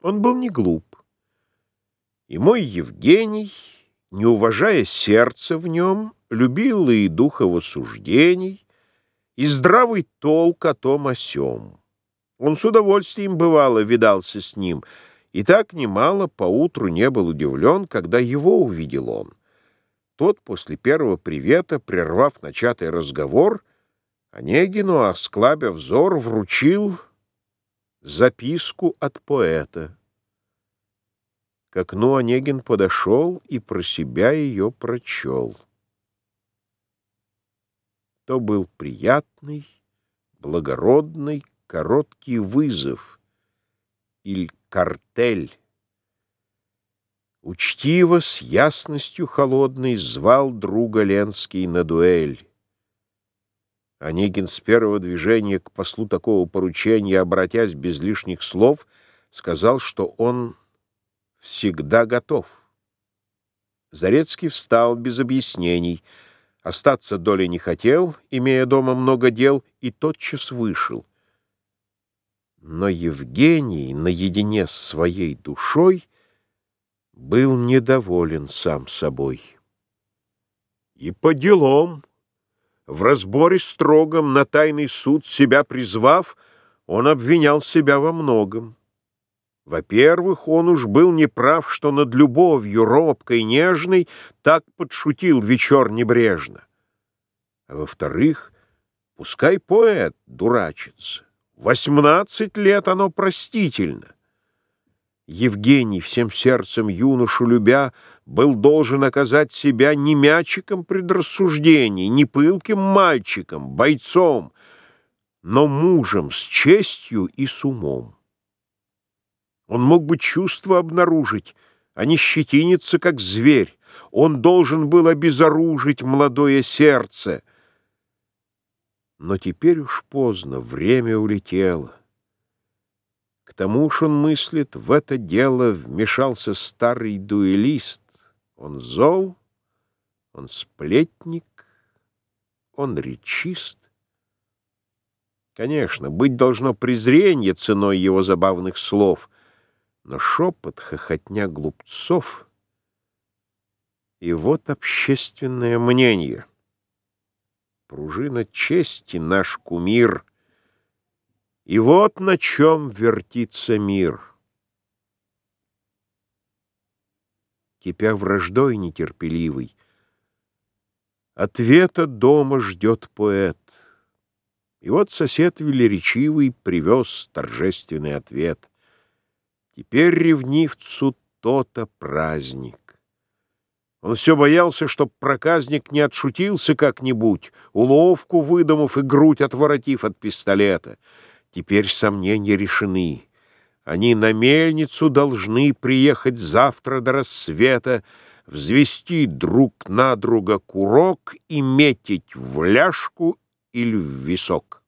Он был не глуп. И мой Евгений, не уважая сердце в нем, любил и дух его и здравый толк о том о сём. Он с удовольствием, бывало, видался с ним, и так немало поутру не был удивлен, когда его увидел он. Тот после первого привета, прервав начатый разговор, Онегину, осклабя взор, вручил записку от поэта. К окну Онегин подошел и про себя ее прочел. То был приятный, благородный, короткий вызов или картель. Учтиво, с ясностью холодной звал друга Ленский на дуэль. Онегин с первого движения к послу такого поручения, обратясь без лишних слов, сказал, что он всегда готов. Зарецкий встал без объяснений. Остаться доли не хотел, имея дома много дел, и тотчас вышел. Но Евгений наедине с своей душой был недоволен сам собой. И по делам в разборе строгом на тайный суд себя призвав, он обвинял себя во многом. Во-первых, он уж был неправ, что над любовью робкой, нежной так подшутил вечер небрежно. А во-вторых, пускай поэт дурачится. Восемнадцать лет оно простительно. Евгений, всем сердцем юношу любя, был должен оказать себя не мячиком предрассуждений, не пылким мальчиком, бойцом, но мужем с честью и с умом. Он мог бы чувства обнаружить, а не щетиниться, как зверь. Он должен был обезоружить молодое сердце. Но теперь уж поздно, время улетело. Тому ж он мыслит, в это дело вмешался старый дуэлист. Он зол, он сплетник, он речист. Конечно, быть должно презрение ценой его забавных слов, но шепот, хохотня глупцов. И вот общественное мнение. Пружина чести наш кумир — и вот на чем вертится мир. Кипя враждой нетерпеливый, Ответа дома ждет поэт. И вот сосед велеречивый Привез торжественный ответ. Теперь ревнивцу то-то праздник. Он все боялся, чтоб проказник не отшутился как-нибудь, уловку выдумав и грудь отворотив от пистолета — Теперь сомнения решены. Они на мельницу должны приехать завтра до рассвета, взвести друг на друга курок и метить в ляжку или в висок.